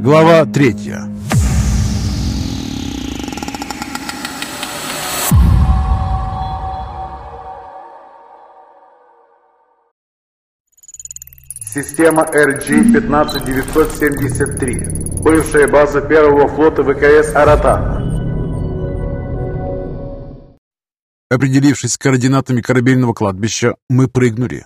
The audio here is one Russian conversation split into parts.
Глава третья. Система RG-15973. Бывшая база первого флота ВКС «Аратан». Определившись с координатами корабельного кладбища, мы прыгнули.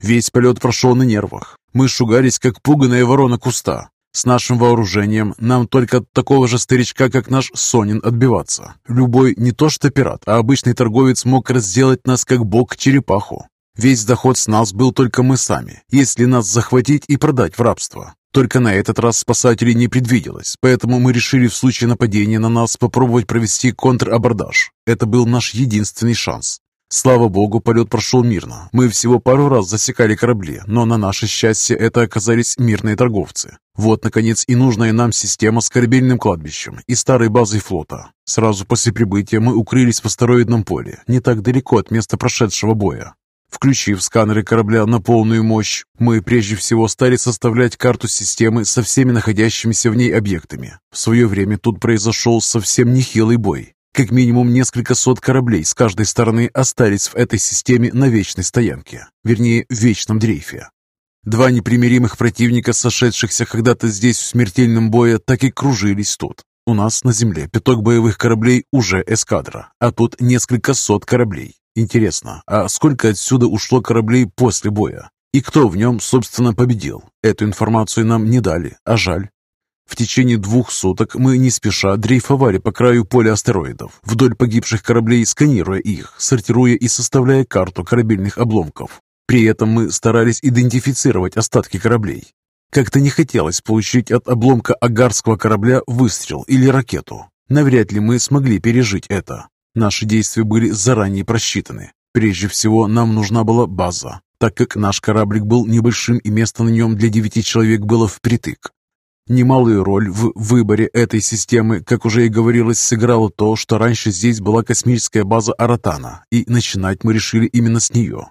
Весь полет прошел на нервах. Мы шугались, как пуганая ворона куста. С нашим вооружением нам только такого же старичка, как наш Сонин, отбиваться. Любой не то что пират, а обычный торговец мог разделать нас, как бог черепаху. Весь доход с нас был только мы сами, если нас захватить и продать в рабство. Только на этот раз спасателей не предвиделось, поэтому мы решили в случае нападения на нас попробовать провести контрабордаж. Это был наш единственный шанс. Слава богу, полет прошел мирно. Мы всего пару раз засекали корабли, но на наше счастье это оказались мирные торговцы. Вот, наконец, и нужная нам система с корабельным кладбищем и старой базой флота. Сразу после прибытия мы укрылись в астероидном поле, не так далеко от места прошедшего боя. Включив сканеры корабля на полную мощь, мы прежде всего стали составлять карту системы со всеми находящимися в ней объектами. В свое время тут произошел совсем нехилый бой. Как минимум несколько сот кораблей с каждой стороны остались в этой системе на вечной стоянке, вернее, в вечном дрейфе. Два непримиримых противника, сошедшихся когда-то здесь в смертельном бое, так и кружились тут. У нас на земле пяток боевых кораблей уже эскадра, а тут несколько сот кораблей. Интересно, а сколько отсюда ушло кораблей после боя? И кто в нем, собственно, победил? Эту информацию нам не дали, а жаль. В течение двух суток мы не спеша дрейфовали по краю поля астероидов, вдоль погибших кораблей, сканируя их, сортируя и составляя карту корабельных обломков. При этом мы старались идентифицировать остатки кораблей. Как-то не хотелось получить от обломка агарского корабля выстрел или ракету. Навряд ли мы смогли пережить это. Наши действия были заранее просчитаны. Прежде всего, нам нужна была база, так как наш кораблик был небольшим и место на нем для девяти человек было впритык. Немалую роль в выборе этой системы, как уже и говорилось, сыграло то, что раньше здесь была космическая база Аратана, и начинать мы решили именно с нее.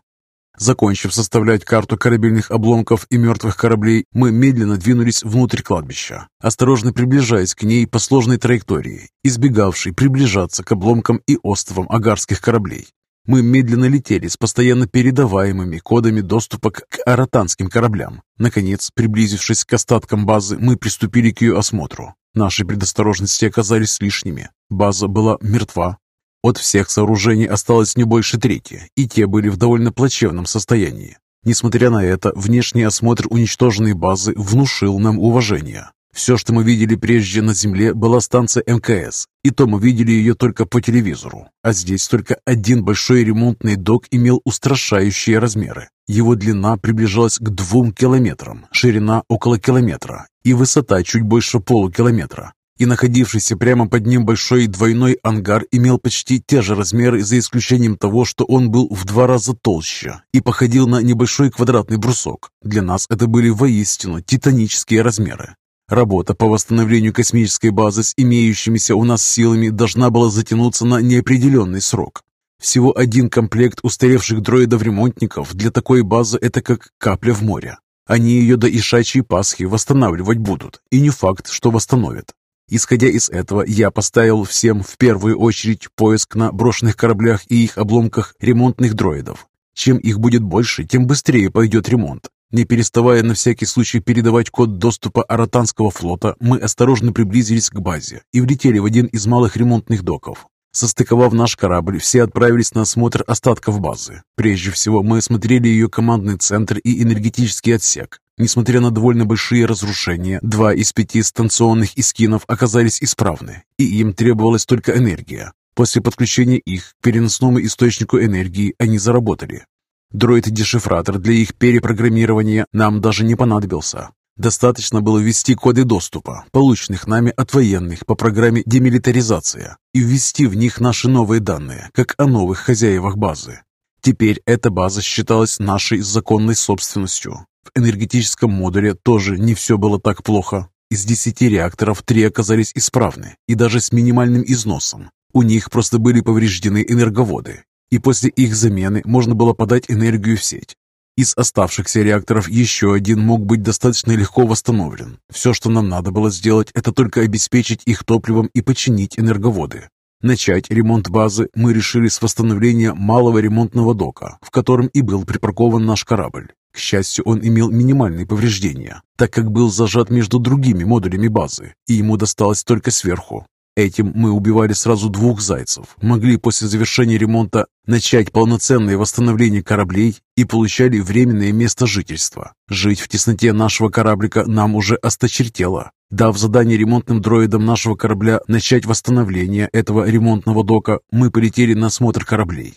Закончив составлять карту корабельных обломков и мертвых кораблей, мы медленно двинулись внутрь кладбища, осторожно приближаясь к ней по сложной траектории, избегавшей приближаться к обломкам и островам агарских кораблей. Мы медленно летели с постоянно передаваемыми кодами доступа к аратанским кораблям. Наконец, приблизившись к остаткам базы, мы приступили к ее осмотру. Наши предосторожности оказались лишними. База была мертва. От всех сооружений осталось не больше трети, и те были в довольно плачевном состоянии. Несмотря на это, внешний осмотр уничтоженной базы внушил нам уважение. Все, что мы видели прежде на Земле, была станция МКС, и то мы видели ее только по телевизору. А здесь только один большой ремонтный док имел устрашающие размеры. Его длина приближалась к двум километрам, ширина около километра и высота чуть больше полукилометра. И находившийся прямо под ним большой двойной ангар имел почти те же размеры, за исключением того, что он был в два раза толще и походил на небольшой квадратный брусок. Для нас это были воистину титанические размеры. Работа по восстановлению космической базы с имеющимися у нас силами должна была затянуться на неопределенный срок. Всего один комплект устаревших дроидов-ремонтников для такой базы – это как капля в море. Они ее до Ишачьей Пасхи восстанавливать будут, и не факт, что восстановят. Исходя из этого, я поставил всем в первую очередь поиск на брошенных кораблях и их обломках ремонтных дроидов. Чем их будет больше, тем быстрее пойдет ремонт. Не переставая на всякий случай передавать код доступа Аратанского флота, мы осторожно приблизились к базе и влетели в один из малых ремонтных доков. Состыковав наш корабль, все отправились на осмотр остатков базы. Прежде всего, мы осмотрели ее командный центр и энергетический отсек. Несмотря на довольно большие разрушения, два из пяти станционных искинов оказались исправны, и им требовалась только энергия. После подключения их к переносному источнику энергии они заработали. Дроид-дешифратор для их перепрограммирования нам даже не понадобился. Достаточно было ввести коды доступа, полученных нами от военных по программе «Демилитаризация», и ввести в них наши новые данные, как о новых хозяевах базы. Теперь эта база считалась нашей законной собственностью. В энергетическом модуле тоже не все было так плохо. Из десяти реакторов три оказались исправны и даже с минимальным износом. У них просто были повреждены энерговоды, и после их замены можно было подать энергию в сеть. Из оставшихся реакторов еще один мог быть достаточно легко восстановлен. Все, что нам надо было сделать, это только обеспечить их топливом и починить энерговоды. Начать ремонт базы мы решили с восстановления малого ремонтного дока, в котором и был припаркован наш корабль. К счастью, он имел минимальные повреждения, так как был зажат между другими модулями базы, и ему досталось только сверху. Этим мы убивали сразу двух зайцев, могли после завершения ремонта начать полноценное восстановление кораблей и получали временное место жительства. Жить в тесноте нашего кораблика нам уже осточертело. Дав задание ремонтным дроидам нашего корабля начать восстановление этого ремонтного дока, мы полетели на осмотр кораблей.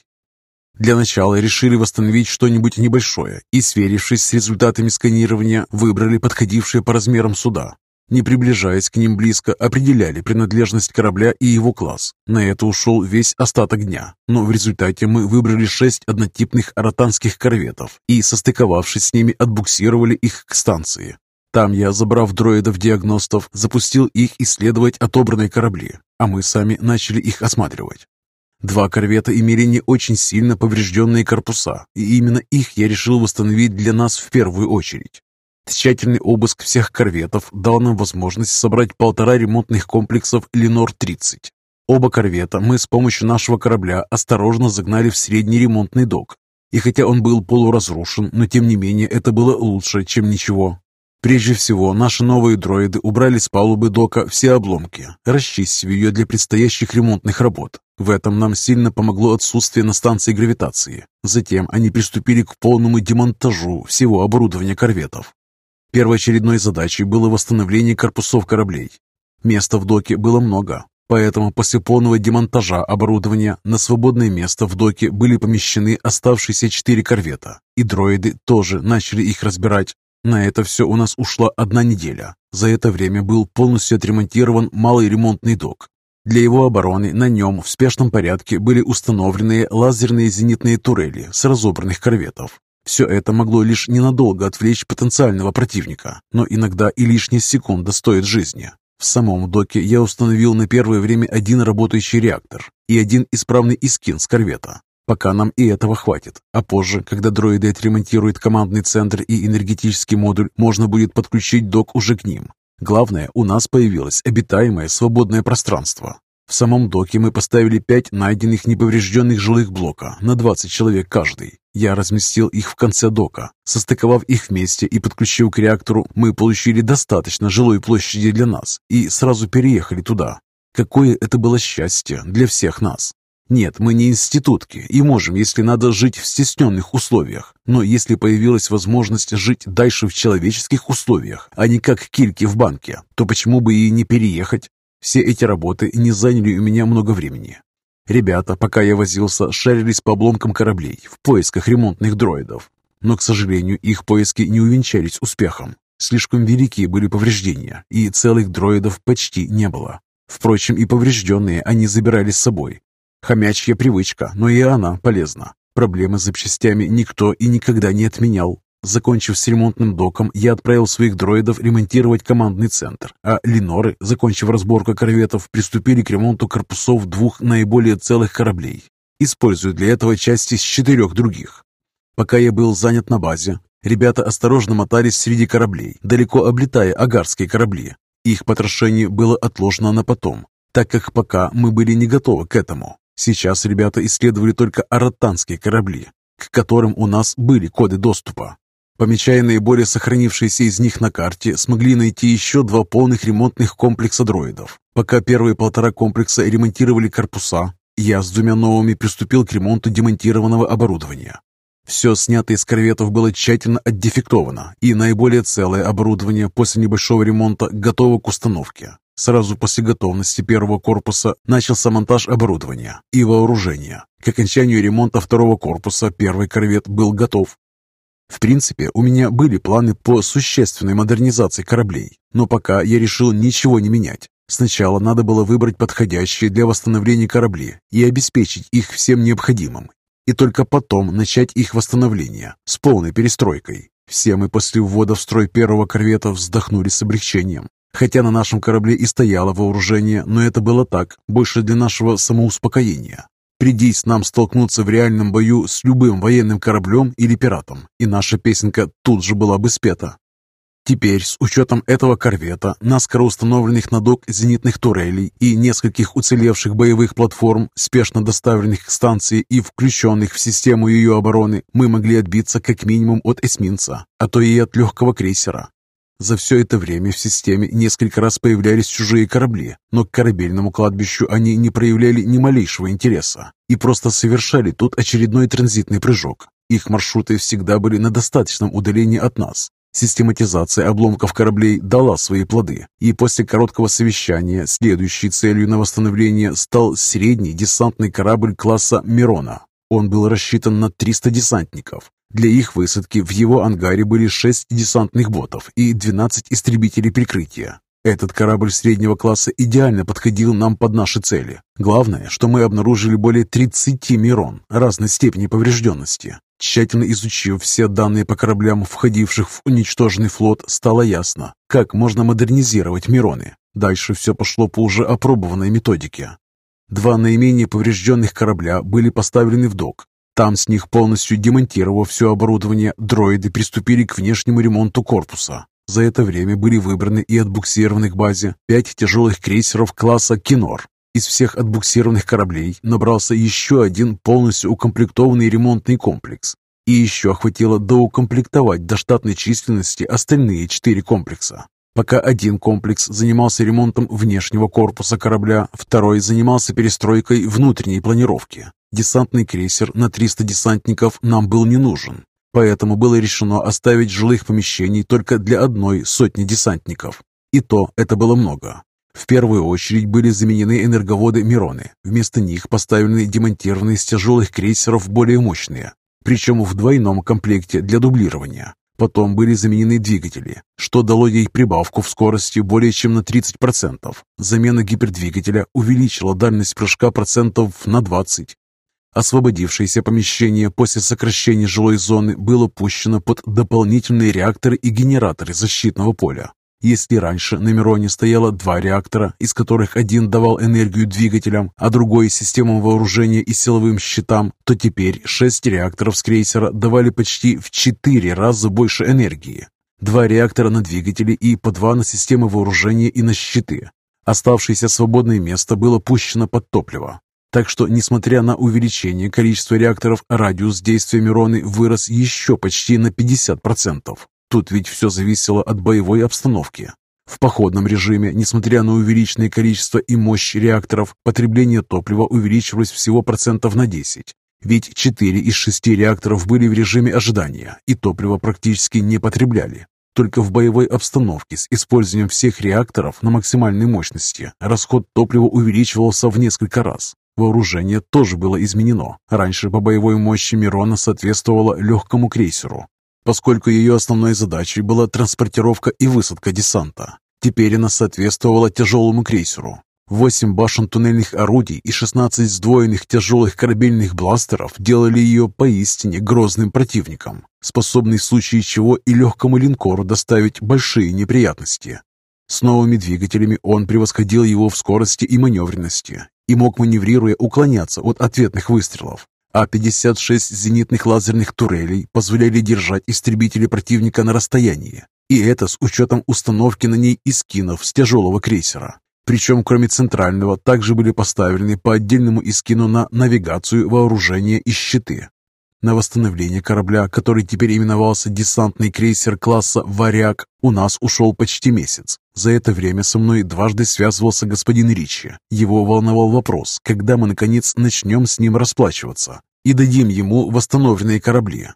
Для начала решили восстановить что-нибудь небольшое и, сверившись с результатами сканирования, выбрали подходившие по размерам суда. Не приближаясь к ним близко, определяли принадлежность корабля и его класс. На это ушел весь остаток дня, но в результате мы выбрали шесть однотипных аратанских корветов и, состыковавшись с ними, отбуксировали их к станции. Там я, забрав дроидов-диагностов, запустил их исследовать отобранные корабли, а мы сами начали их осматривать. Два корвета имели не очень сильно поврежденные корпуса, и именно их я решил восстановить для нас в первую очередь. Тщательный обыск всех корветов дал нам возможность собрать полтора ремонтных комплексов «Ленор-30». Оба корвета мы с помощью нашего корабля осторожно загнали в средний ремонтный док. И хотя он был полуразрушен, но тем не менее это было лучше, чем ничего. Прежде всего, наши новые дроиды убрали с палубы дока все обломки, расчистив ее для предстоящих ремонтных работ. В этом нам сильно помогло отсутствие на станции гравитации. Затем они приступили к полному демонтажу всего оборудования корветов. Первоочередной задачей было восстановление корпусов кораблей. Места в доке было много, поэтому после полного демонтажа оборудования на свободное место в доке были помещены оставшиеся четыре корвета, и дроиды тоже начали их разбирать, на это все у нас ушла одна неделя. За это время был полностью отремонтирован малый ремонтный док. Для его обороны на нем в спешном порядке были установлены лазерные зенитные турели с разобранных корветов. Все это могло лишь ненадолго отвлечь потенциального противника, но иногда и лишняя секунда стоит жизни. В самом доке я установил на первое время один работающий реактор и один исправный искин с корвета. Пока нам и этого хватит. А позже, когда дроиды отремонтируют командный центр и энергетический модуль, можно будет подключить док уже к ним. Главное, у нас появилось обитаемое свободное пространство. В самом доке мы поставили пять найденных неповрежденных жилых блока на 20 человек каждый. Я разместил их в конце дока. Состыковав их вместе и подключив к реактору, мы получили достаточно жилой площади для нас и сразу переехали туда. Какое это было счастье для всех нас! Нет, мы не институтки и можем, если надо, жить в стесненных условиях. Но если появилась возможность жить дальше в человеческих условиях, а не как кильки в банке, то почему бы и не переехать? Все эти работы не заняли у меня много времени. Ребята, пока я возился, шарились по обломкам кораблей в поисках ремонтных дроидов. Но, к сожалению, их поиски не увенчались успехом. Слишком велики были повреждения, и целых дроидов почти не было. Впрочем, и поврежденные они забирали с собой, Хомячья привычка, но и она полезна. Проблемы с запчастями никто и никогда не отменял. Закончив с ремонтным доком, я отправил своих дроидов ремонтировать командный центр, а Леноры, закончив разборку корветов, приступили к ремонту корпусов двух наиболее целых кораблей, используя для этого части с четырех других. Пока я был занят на базе, ребята осторожно мотались среди кораблей, далеко облетая агарские корабли. Их потрошение было отложено на потом, так как пока мы были не готовы к этому. Сейчас ребята исследовали только аратанские корабли, к которым у нас были коды доступа. Помечая наиболее сохранившиеся из них на карте, смогли найти еще два полных ремонтных комплекса дроидов. Пока первые полтора комплекса ремонтировали корпуса, я с двумя новыми приступил к ремонту демонтированного оборудования. Все снятое из корветов было тщательно отдефектовано, и наиболее целое оборудование после небольшого ремонта готово к установке. Сразу после готовности первого корпуса начался монтаж оборудования и вооружения. К окончанию ремонта второго корпуса первый корвет был готов. В принципе, у меня были планы по существенной модернизации кораблей, но пока я решил ничего не менять. Сначала надо было выбрать подходящие для восстановления корабли и обеспечить их всем необходимым, и только потом начать их восстановление с полной перестройкой. Все мы после ввода в строй первого корвета вздохнули с облегчением. Хотя на нашем корабле и стояло вооружение, но это было так, больше для нашего самоуспокоения. Придись нам столкнуться в реальном бою с любым военным кораблем или пиратом, и наша песенка тут же была бы спета. Теперь, с учетом этого корвета, наскоро установленных на док зенитных турелей и нескольких уцелевших боевых платформ, спешно доставленных к станции и включенных в систему ее обороны, мы могли отбиться как минимум от эсминца, а то и от легкого крейсера. За все это время в системе несколько раз появлялись чужие корабли, но к корабельному кладбищу они не проявляли ни малейшего интереса и просто совершали тут очередной транзитный прыжок. Их маршруты всегда были на достаточном удалении от нас, Систематизация обломков кораблей дала свои плоды, и после короткого совещания следующей целью на восстановление стал средний десантный корабль класса «Мирона». Он был рассчитан на 300 десантников. Для их высадки в его ангаре были 6 десантных ботов и 12 истребителей прикрытия. Этот корабль среднего класса идеально подходил нам под наши цели. Главное, что мы обнаружили более 30 «Мирон» разной степени поврежденности. Тщательно изучив все данные по кораблям, входивших в уничтоженный флот, стало ясно, как можно модернизировать Мироны. Дальше все пошло по уже опробованной методике. Два наименее поврежденных корабля были поставлены в док. Там с них полностью демонтировав все оборудование, дроиды приступили к внешнему ремонту корпуса. За это время были выбраны и отбуксированы к базе пять тяжелых крейсеров класса «Кинор», из всех отбуксированных кораблей набрался еще один полностью укомплектованный ремонтный комплекс. И еще хватило доукомплектовать до штатной численности остальные четыре комплекса. Пока один комплекс занимался ремонтом внешнего корпуса корабля, второй занимался перестройкой внутренней планировки. Десантный крейсер на 300 десантников нам был не нужен, поэтому было решено оставить жилых помещений только для одной сотни десантников. И то это было много. В первую очередь были заменены энерговоды Мироны. Вместо них поставлены демонтированные с тяжелых крейсеров более мощные, причем в двойном комплекте для дублирования. Потом были заменены двигатели, что дало ей прибавку в скорости более чем на 30%. Замена гипердвигателя увеличила дальность прыжка процентов на 20%. Освободившееся помещение после сокращения жилой зоны было пущено под дополнительные реакторы и генераторы защитного поля. Если раньше на Мироне стояло два реактора, из которых один давал энергию двигателям, а другой – системам вооружения и силовым щитам, то теперь шесть реакторов с крейсера давали почти в четыре раза больше энергии. Два реактора на двигатели и по два на системы вооружения и на щиты. Оставшееся свободное место было пущено под топливо. Так что, несмотря на увеличение количества реакторов, радиус действия Мироны вырос еще почти на 50%. Тут ведь все зависело от боевой обстановки. В походном режиме, несмотря на увеличенное количество и мощь реакторов, потребление топлива увеличивалось всего процентов на 10. Ведь 4 из 6 реакторов были в режиме ожидания, и топливо практически не потребляли. Только в боевой обстановке с использованием всех реакторов на максимальной мощности расход топлива увеличивался в несколько раз. Вооружение тоже было изменено. Раньше по боевой мощи Мирона соответствовало легкому крейсеру, поскольку ее основной задачей была транспортировка и высадка десанта. Теперь она соответствовала тяжелому крейсеру. Восемь башен туннельных орудий и 16 сдвоенных тяжелых корабельных бластеров делали ее поистине грозным противником, способный в случае чего и легкому линкору доставить большие неприятности. С новыми двигателями он превосходил его в скорости и маневренности и мог, маневрируя, уклоняться от ответных выстрелов а 56 зенитных лазерных турелей позволяли держать истребители противника на расстоянии. И это с учетом установки на ней искинов с тяжелого крейсера. Причем, кроме центрального, также были поставлены по отдельному искину на навигацию, вооружение и щиты. На восстановление корабля, который теперь именовался десантный крейсер класса «Варяг», у нас ушел почти месяц. За это время со мной дважды связывался господин Ричи. Его волновал вопрос, когда мы, наконец, начнем с ним расплачиваться и дадим ему восстановленные корабли.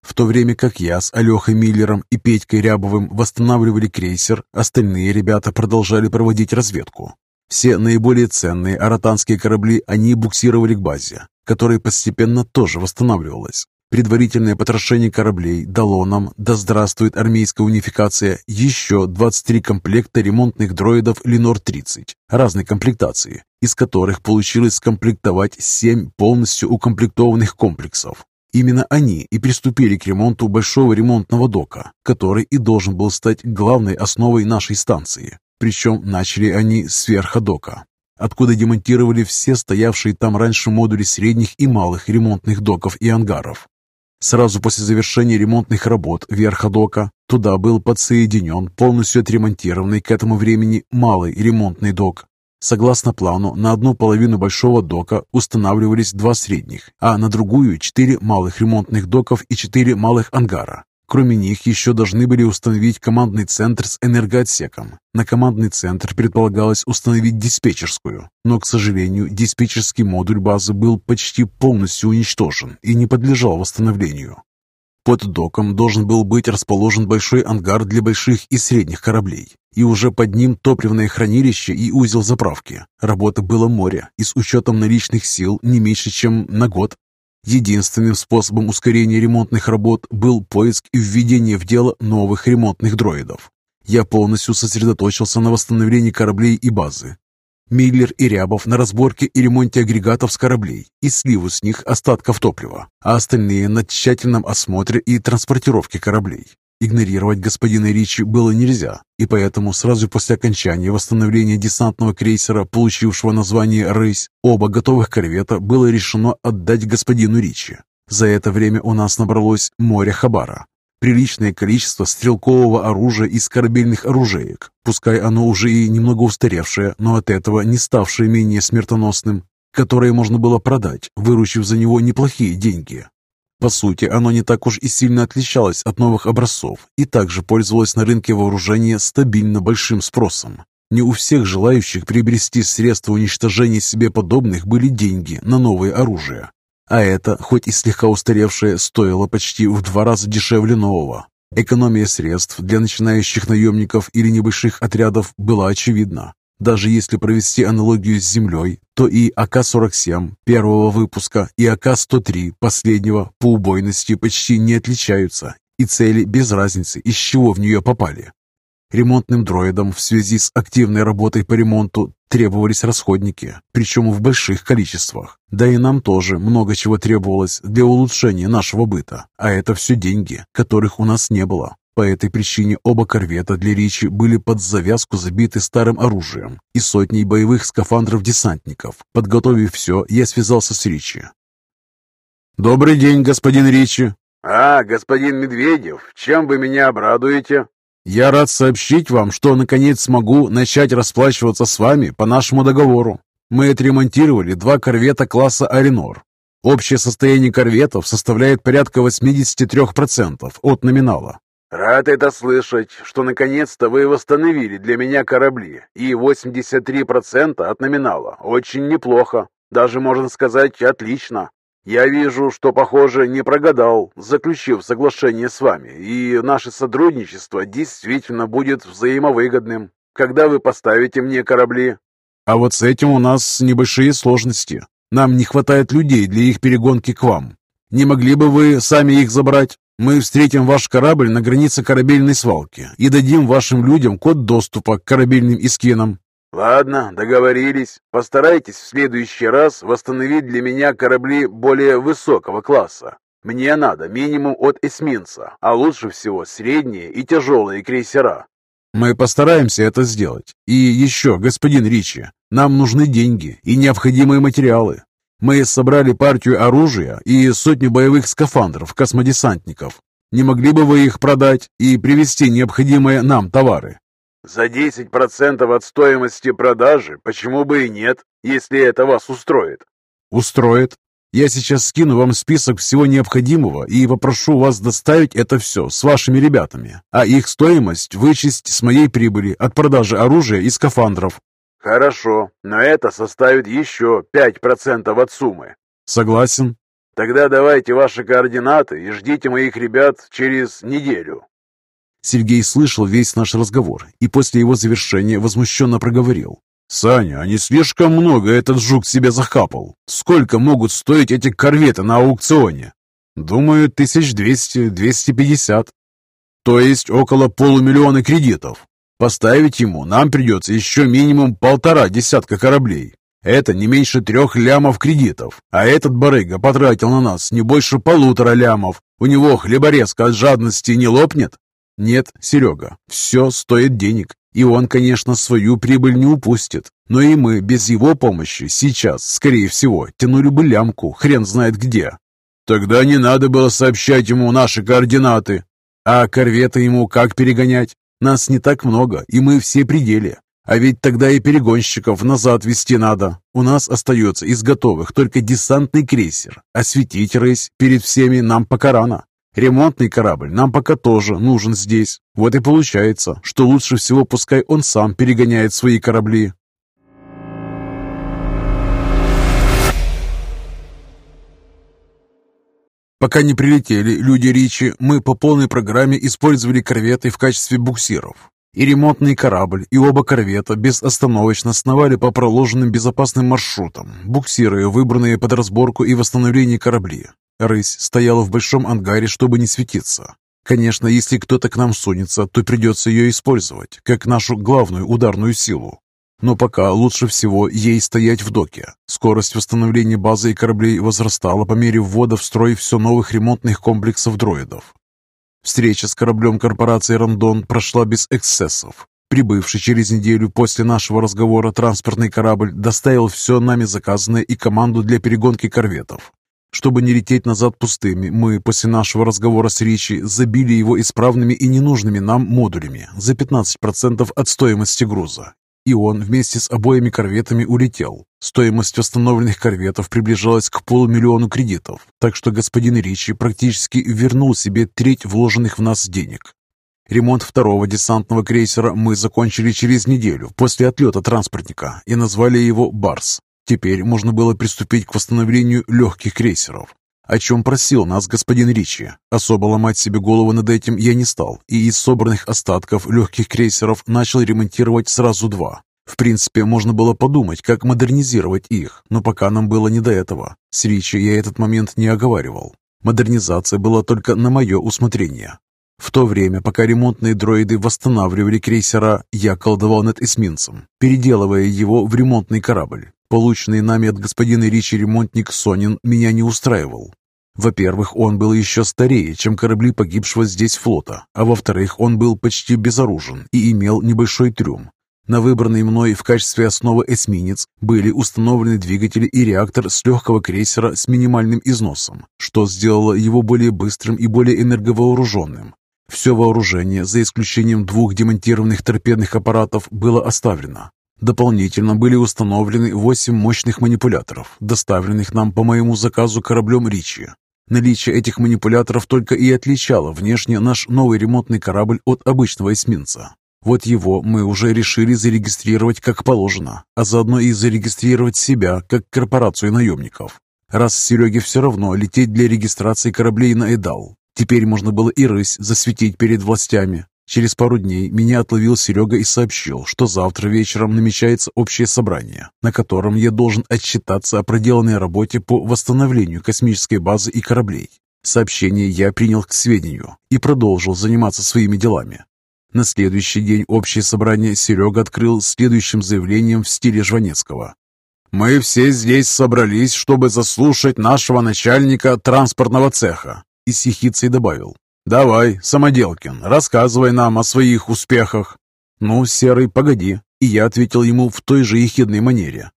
В то время как я с Алехой Миллером и Петькой Рябовым восстанавливали крейсер, остальные ребята продолжали проводить разведку. Все наиболее ценные аратанские корабли они буксировали к базе, которая постепенно тоже восстанавливалась. Предварительное потрошение кораблей дало нам, да здравствует армейская унификация, еще 23 комплекта ремонтных дроидов Ленор-30 разной комплектации, из которых получилось скомплектовать 7 полностью укомплектованных комплексов. Именно они и приступили к ремонту большого ремонтного дока, который и должен был стать главной основой нашей станции. Причем начали они с верха дока. откуда демонтировали все стоявшие там раньше модули средних и малых ремонтных доков и ангаров. Сразу после завершения ремонтных работ верха дока туда был подсоединен полностью отремонтированный к этому времени малый ремонтный док. Согласно плану, на одну половину большого дока устанавливались два средних, а на другую четыре малых ремонтных доков и четыре малых ангара. Кроме них еще должны были установить командный центр с энергоотсеком. На командный центр предполагалось установить диспетчерскую, но, к сожалению, диспетчерский модуль базы был почти полностью уничтожен и не подлежал восстановлению. Под доком должен был быть расположен большой ангар для больших и средних кораблей, и уже под ним топливное хранилище и узел заправки. Работы было море, и с учетом наличных сил не меньше, чем на год. Единственным способом ускорения ремонтных работ был поиск и введение в дело новых ремонтных дроидов. Я полностью сосредоточился на восстановлении кораблей и базы. Миллер и Рябов на разборке и ремонте агрегатов с кораблей и сливу с них остатков топлива, а остальные на тщательном осмотре и транспортировке кораблей. Игнорировать господина Ричи было нельзя, и поэтому сразу после окончания восстановления десантного крейсера, получившего название «Рысь», оба готовых корвета было решено отдать господину Ричи. За это время у нас набралось море хабара. Приличное количество стрелкового оружия из корабельных оружеек, пускай оно уже и немного устаревшее, но от этого не ставшее менее смертоносным, которое можно было продать, выручив за него неплохие деньги. По сути, оно не так уж и сильно отличалось от новых образцов и также пользовалось на рынке вооружения стабильно большим спросом. Не у всех желающих приобрести средства уничтожения себе подобных были деньги на новое оружие. А это, хоть и слегка устаревшее, стоило почти в два раза дешевле нового. Экономия средств для начинающих наемников или небольших отрядов была очевидна. Даже если провести аналогию с Землей, то и АК-47 первого выпуска и АК-103 последнего по убойности почти не отличаются, и цели без разницы, из чего в нее попали. Ремонтным дроидам в связи с активной работой по ремонту требовались расходники, причем в больших количествах. Да и нам тоже много чего требовалось для улучшения нашего быта, а это все деньги, которых у нас не было. По этой причине оба корвета для Ричи были под завязку забиты старым оружием и сотней боевых скафандров-десантников. Подготовив все, я связался с Ричи. «Добрый день, господин Ричи!» «А, господин Медведев, чем вы меня обрадуете?» «Я рад сообщить вам, что наконец смогу начать расплачиваться с вами по нашему договору. Мы отремонтировали два корвета класса «Аренор». Общее состояние корветов составляет порядка 83% от номинала. «Рад это слышать, что наконец-то вы восстановили для меня корабли, и 83% от номинала. Очень неплохо, даже можно сказать отлично. Я вижу, что, похоже, не прогадал, заключив соглашение с вами, и наше сотрудничество действительно будет взаимовыгодным. Когда вы поставите мне корабли?» «А вот с этим у нас небольшие сложности. Нам не хватает людей для их перегонки к вам. Не могли бы вы сами их забрать?» Мы встретим ваш корабль на границе корабельной свалки и дадим вашим людям код доступа к корабельным искинам». «Ладно, договорились. Постарайтесь в следующий раз восстановить для меня корабли более высокого класса. Мне надо минимум от эсминца, а лучше всего средние и тяжелые крейсера». «Мы постараемся это сделать. И еще, господин Ричи, нам нужны деньги и необходимые материалы. Мы собрали партию оружия и сотню боевых скафандров космодесантников. Не могли бы вы их продать и привезти необходимые нам товары? За 10% от стоимости продажи, почему бы и нет, если это вас устроит? Устроит. Я сейчас скину вам список всего необходимого и попрошу вас доставить это все с вашими ребятами, а их стоимость вычесть с моей прибыли от продажи оружия и скафандров. Хорошо, но это составит еще 5% от суммы. Согласен. Тогда давайте ваши координаты и ждите моих ребят через неделю. Сергей слышал весь наш разговор и после его завершения возмущенно проговорил. «Саня, а не слишком много этот жук себе захапал? Сколько могут стоить эти корветы на аукционе?» «Думаю, тысяч двести, двести пятьдесят. То есть около полумиллиона кредитов. Поставить ему нам придется еще минимум полтора десятка кораблей. Это не меньше трех лямов кредитов. А этот барыга потратил на нас не больше полутора лямов. У него хлеборезка от жадности не лопнет? Нет, Серега, все стоит денег. И он, конечно, свою прибыль не упустит. Но и мы без его помощи сейчас, скорее всего, тянули бы лямку, хрен знает где. Тогда не надо было сообщать ему наши координаты. А корвета ему как перегонять? Нас не так много, и мы все пределе. А ведь тогда и перегонщиков назад вести надо. У нас остается из готовых только десантный крейсер. Осветить рейс перед всеми нам пока рано. Ремонтный корабль нам пока тоже нужен здесь. Вот и получается, что лучше всего пускай он сам перегоняет свои корабли. Пока не прилетели люди Ричи, мы по полной программе использовали корветы в качестве буксиров. И ремонтный корабль, и оба корвета безостановочно сновали по проложенным безопасным маршрутам, буксируя выбранные под разборку и восстановление корабли. Рысь стояла в большом ангаре, чтобы не светиться. Конечно, если кто-то к нам сунется, то придется ее использовать, как нашу главную ударную силу. Но пока лучше всего ей стоять в доке. Скорость восстановления базы и кораблей возрастала по мере ввода в строй все новых ремонтных комплексов дроидов. Встреча с кораблем корпорации «Рандон» прошла без эксцессов. Прибывший через неделю после нашего разговора транспортный корабль доставил все нами заказанное и команду для перегонки корветов. Чтобы не лететь назад пустыми, мы после нашего разговора с Ричи забили его исправными и ненужными нам модулями за 15% от стоимости груза и он вместе с обоими корветами улетел. Стоимость восстановленных корветов приближалась к полумиллиону кредитов, так что господин Ричи практически вернул себе треть вложенных в нас денег. Ремонт второго десантного крейсера мы закончили через неделю после отлета транспортника и назвали его «Барс». Теперь можно было приступить к восстановлению легких крейсеров о чем просил нас господин Ричи. Особо ломать себе голову над этим я не стал, и из собранных остатков легких крейсеров начал ремонтировать сразу два. В принципе, можно было подумать, как модернизировать их, но пока нам было не до этого. С Ричи я этот момент не оговаривал. Модернизация была только на мое усмотрение. В то время, пока ремонтные дроиды восстанавливали крейсера, я колдовал над эсминцем, переделывая его в ремонтный корабль. Полученный нами от господина Ричи ремонтник Сонин меня не устраивал. Во-первых, он был еще старее, чем корабли погибшего здесь флота, а во-вторых, он был почти безоружен и имел небольшой трюм. На выбранный мной в качестве основы эсминец были установлены двигатели и реактор с легкого крейсера с минимальным износом, что сделало его более быстрым и более энерговооруженным. Все вооружение, за исключением двух демонтированных торпедных аппаратов, было оставлено, Дополнительно были установлены восемь мощных манипуляторов, доставленных нам по моему заказу кораблем Ричи. Наличие этих манипуляторов только и отличало внешне наш новый ремонтный корабль от обычного эсминца. Вот его мы уже решили зарегистрировать как положено, а заодно и зарегистрировать себя как корпорацию наемников. Раз Сереге все равно лететь для регистрации кораблей на Эдал, теперь можно было и рысь засветить перед властями, Через пару дней меня отловил Серега и сообщил, что завтра вечером намечается общее собрание, на котором я должен отчитаться о проделанной работе по восстановлению космической базы и кораблей. Сообщение я принял к сведению и продолжил заниматься своими делами. На следующий день общее собрание Серега открыл следующим заявлением в стиле Жванецкого. «Мы все здесь собрались, чтобы заслушать нашего начальника транспортного цеха», и с добавил. «Давай, Самоделкин, рассказывай нам о своих успехах». «Ну, Серый, погоди». И я ответил ему в той же ехидной манере.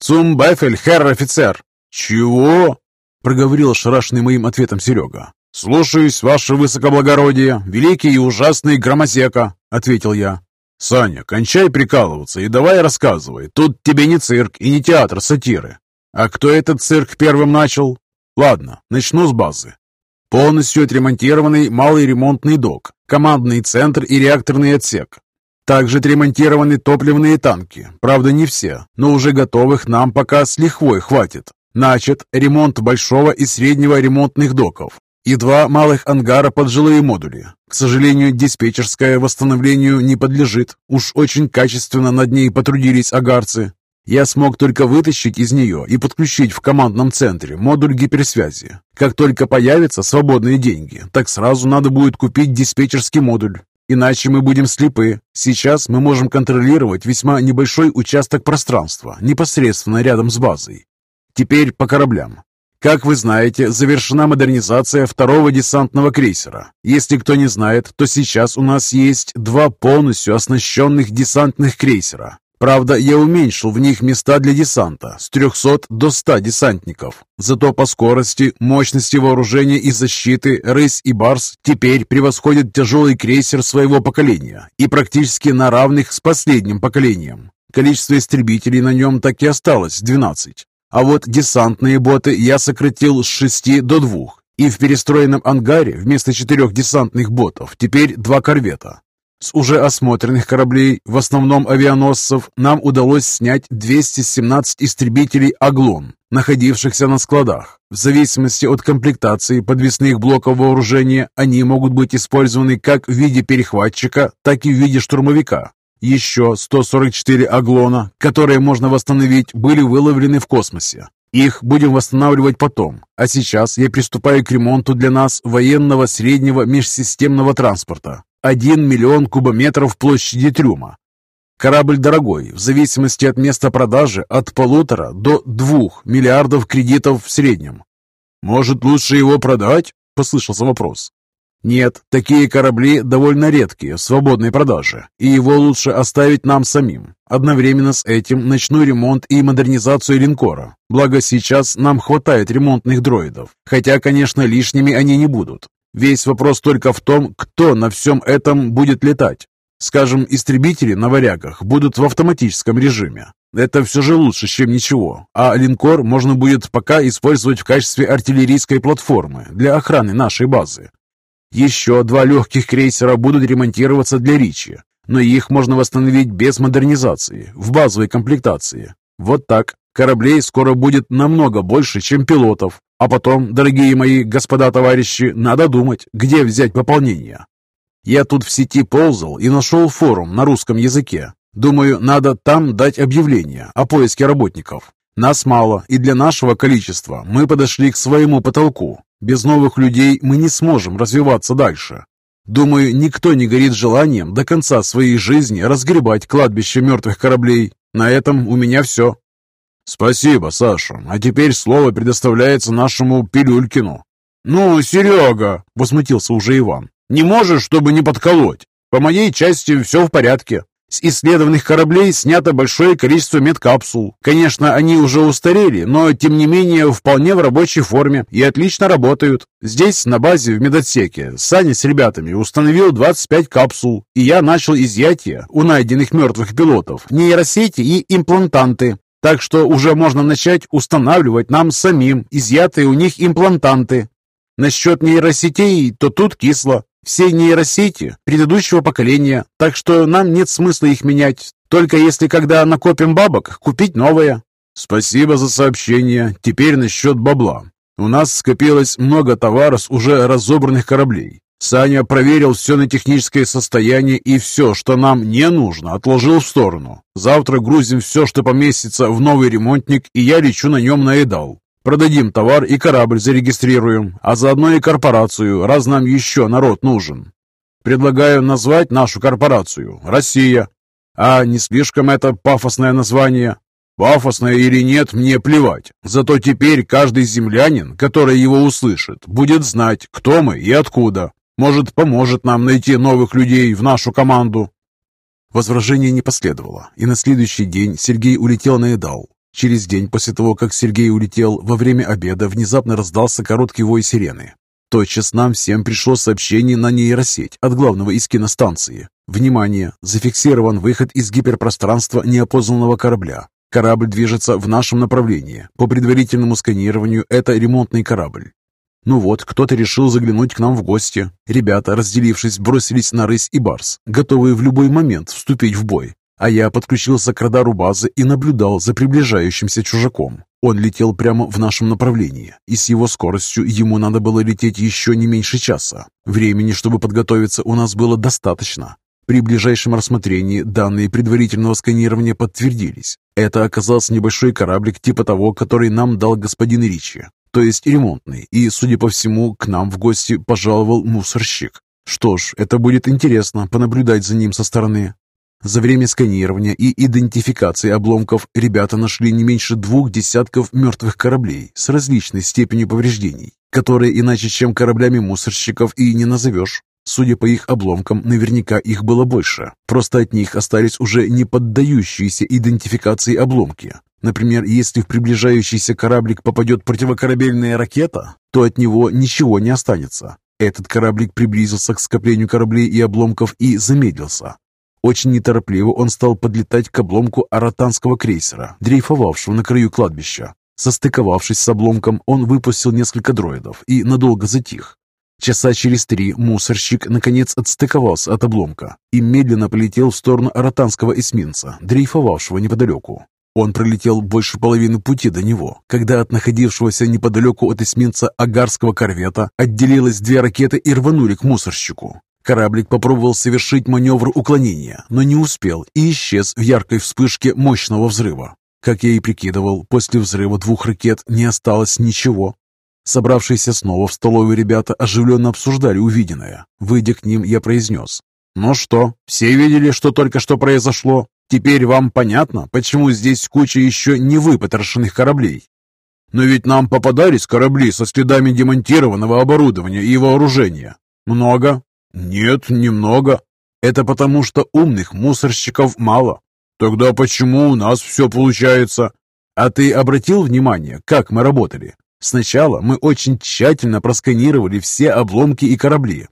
«Цумбефель, херр офицер!» «Чего?» — проговорил ошарашенный моим ответом Серега. «Слушаюсь, ваше высокоблагородие, великий и ужасный громосека», — ответил я. «Саня, кончай прикалываться и давай рассказывай. Тут тебе не цирк и не театр сатиры. А кто этот цирк первым начал? Ладно, начну с базы. Полностью отремонтированный малый ремонтный док, командный центр и реакторный отсек. Также отремонтированы топливные танки, правда не все, но уже готовых нам пока с лихвой хватит. Начат ремонт большого и среднего ремонтных доков и два малых ангара под жилые модули. К сожалению, диспетчерское восстановлению не подлежит. Уж очень качественно над ней потрудились агарцы. Я смог только вытащить из нее и подключить в командном центре модуль гиперсвязи. Как только появятся свободные деньги, так сразу надо будет купить диспетчерский модуль. Иначе мы будем слепы. Сейчас мы можем контролировать весьма небольшой участок пространства, непосредственно рядом с базой. Теперь по кораблям. Как вы знаете, завершена модернизация второго десантного крейсера. Если кто не знает, то сейчас у нас есть два полностью оснащенных десантных крейсера Правда, я уменьшил в них места для десанта с 300 до 100 десантников. Зато по скорости, мощности вооружения и защиты «Рысь» и «Барс» теперь превосходят тяжелый крейсер своего поколения и практически на равных с последним поколением. Количество истребителей на нем так и осталось 12. А вот десантные боты я сократил с 6 до 2. И в перестроенном ангаре вместо четырех десантных ботов теперь два корвета. С уже осмотренных кораблей, в основном авианосцев, нам удалось снять 217 истребителей «Аглон», находившихся на складах. В зависимости от комплектации подвесных блоков вооружения, они могут быть использованы как в виде перехватчика, так и в виде штурмовика. Еще 144 «Аглона», которые можно восстановить, были выловлены в космосе. Их будем восстанавливать потом, а сейчас я приступаю к ремонту для нас военного среднего межсистемного транспорта. 1 миллион кубометров площади трюма. Корабль дорогой, в зависимости от места продажи, от полутора до двух миллиардов кредитов в среднем. «Может, лучше его продать?» – послышался вопрос. Нет, такие корабли довольно редкие в свободной продаже, и его лучше оставить нам самим. Одновременно с этим начну ремонт и модернизацию линкора. Благо сейчас нам хватает ремонтных дроидов, хотя, конечно, лишними они не будут. Весь вопрос только в том, кто на всем этом будет летать. Скажем, истребители на варягах будут в автоматическом режиме. Это все же лучше, чем ничего. А линкор можно будет пока использовать в качестве артиллерийской платформы для охраны нашей базы. Еще два легких крейсера будут ремонтироваться для Ричи, но их можно восстановить без модернизации, в базовой комплектации. Вот так. Кораблей скоро будет намного больше, чем пилотов. А потом, дорогие мои господа товарищи, надо думать, где взять пополнение. Я тут в сети ползал и нашел форум на русском языке. Думаю, надо там дать объявление о поиске работников. Нас мало, и для нашего количества мы подошли к своему потолку. Без новых людей мы не сможем развиваться дальше. Думаю, никто не горит желанием до конца своей жизни разгребать кладбище мертвых кораблей. На этом у меня все. Спасибо, Саша. А теперь слово предоставляется нашему Пилюлькину. Ну, Серега, возмутился уже Иван. Не можешь, чтобы не подколоть. По моей части все в порядке. С исследованных кораблей снято большое количество медкапсул. Конечно, они уже устарели, но тем не менее вполне в рабочей форме и отлично работают. Здесь, на базе в медотсеке, Саня с ребятами установил 25 капсул, и я начал изъятие у найденных мертвых пилотов, нейросети и имплантанты. Так что уже можно начать устанавливать нам самим изъятые у них имплантанты. Насчет нейросетей, то тут кисло. Все нейросети предыдущего поколения, так что нам нет смысла их менять, только если когда накопим бабок, купить новое. Спасибо за сообщение. Теперь насчет бабла. У нас скопилось много товара с уже разобранных кораблей. Саня проверил все на техническое состояние и все, что нам не нужно, отложил в сторону. Завтра грузим все, что поместится в новый ремонтник, и я лечу на нем на Эдал. Продадим товар и корабль зарегистрируем, а заодно и корпорацию, раз нам еще народ нужен. Предлагаю назвать нашу корпорацию «Россия». А не слишком это пафосное название? Пафосное или нет, мне плевать. Зато теперь каждый землянин, который его услышит, будет знать, кто мы и откуда. Может, поможет нам найти новых людей в нашу команду. Возражения не последовало, и на следующий день Сергей улетел на Эдал. Через день после того, как Сергей улетел, во время обеда внезапно раздался короткий вой сирены. Тотчас нам всем пришло сообщение на нейросеть от главного из киностанции. Внимание! Зафиксирован выход из гиперпространства неопознанного корабля. Корабль движется в нашем направлении. По предварительному сканированию это ремонтный корабль. Ну вот, кто-то решил заглянуть к нам в гости. Ребята, разделившись, бросились на рысь и барс, готовые в любой момент вступить в бой. А я подключился к радару базы и наблюдал за приближающимся чужаком. Он летел прямо в нашем направлении, и с его скоростью ему надо было лететь еще не меньше часа. Времени, чтобы подготовиться, у нас было достаточно. При ближайшем рассмотрении данные предварительного сканирования подтвердились. Это оказался небольшой кораблик типа того, который нам дал господин Ричи, то есть ремонтный, и, судя по всему, к нам в гости пожаловал мусорщик. Что ж, это будет интересно понаблюдать за ним со стороны. За время сканирования и идентификации обломков ребята нашли не меньше двух десятков мертвых кораблей с различной степенью повреждений, которые иначе чем кораблями мусорщиков и не назовешь. Судя по их обломкам, наверняка их было больше. Просто от них остались уже не поддающиеся идентификации обломки. Например, если в приближающийся кораблик попадет противокорабельная ракета, то от него ничего не останется. Этот кораблик приблизился к скоплению кораблей и обломков и замедлился. Очень неторопливо он стал подлетать к обломку аратанского крейсера, дрейфовавшего на краю кладбища. Состыковавшись с обломком, он выпустил несколько дроидов и надолго затих. Часа через три мусорщик наконец отстыковался от обломка и медленно полетел в сторону аратанского эсминца, дрейфовавшего неподалеку. Он пролетел больше половины пути до него, когда от находившегося неподалеку от эсминца агарского корвета отделилось две ракеты и рванули к мусорщику. Кораблик попробовал совершить маневр уклонения, но не успел и исчез в яркой вспышке мощного взрыва. Как я и прикидывал, после взрыва двух ракет не осталось ничего. Собравшиеся снова в столовой ребята оживленно обсуждали увиденное. Выйдя к ним, я произнес. «Ну что, все видели, что только что произошло? Теперь вам понятно, почему здесь куча еще не выпотрошенных кораблей?» «Но ведь нам попадались корабли со следами демонтированного оборудования и вооружения. Много?» «Нет, немного. Это потому, что умных мусорщиков мало. Тогда почему у нас все получается?» «А ты обратил внимание, как мы работали? Сначала мы очень тщательно просканировали все обломки и корабли.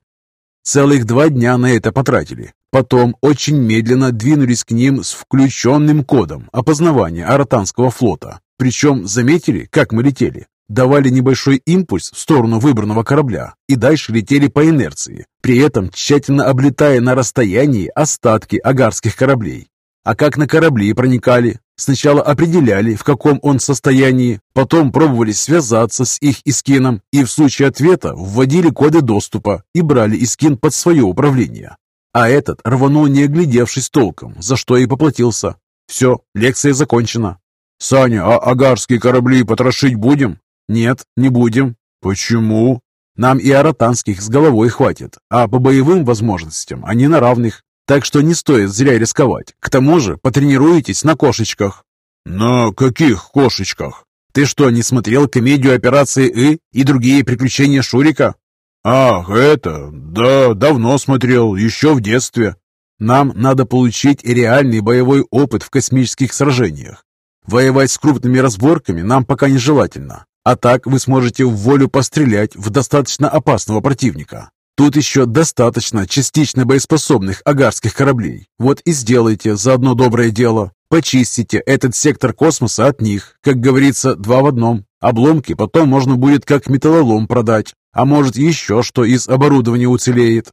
Целых два дня на это потратили. Потом очень медленно двинулись к ним с включенным кодом опознавания Аратанского флота. Причем заметили, как мы летели. Давали небольшой импульс в сторону выбранного корабля и дальше летели по инерции, при этом тщательно облетая на расстоянии остатки агарских кораблей. А как на корабли проникали, Сначала определяли, в каком он состоянии, потом пробовали связаться с их искином и в случае ответа вводили коды доступа и брали искин под свое управление. А этот рванул, не оглядевшись толком, за что и поплатился. Все, лекция закончена. «Саня, а агарские корабли потрошить будем?» «Нет, не будем». «Почему?» «Нам и аратанских с головой хватит, а по боевым возможностям они на равных. Так что не стоит зря рисковать. К тому же потренируетесь на кошечках». «На каких кошечках?» «Ты что, не смотрел комедию операции «И» и другие приключения Шурика?» «Ах, это... Да, давно смотрел, еще в детстве». «Нам надо получить реальный боевой опыт в космических сражениях. Воевать с крупными разборками нам пока нежелательно. А так вы сможете в волю пострелять в достаточно опасного противника. Тут еще достаточно частично боеспособных агарских кораблей. Вот и сделайте заодно доброе дело. Почистите этот сектор космоса от них. Как говорится, два в одном. Обломки потом можно будет как металлолом продать. А может еще что из оборудования уцелеет.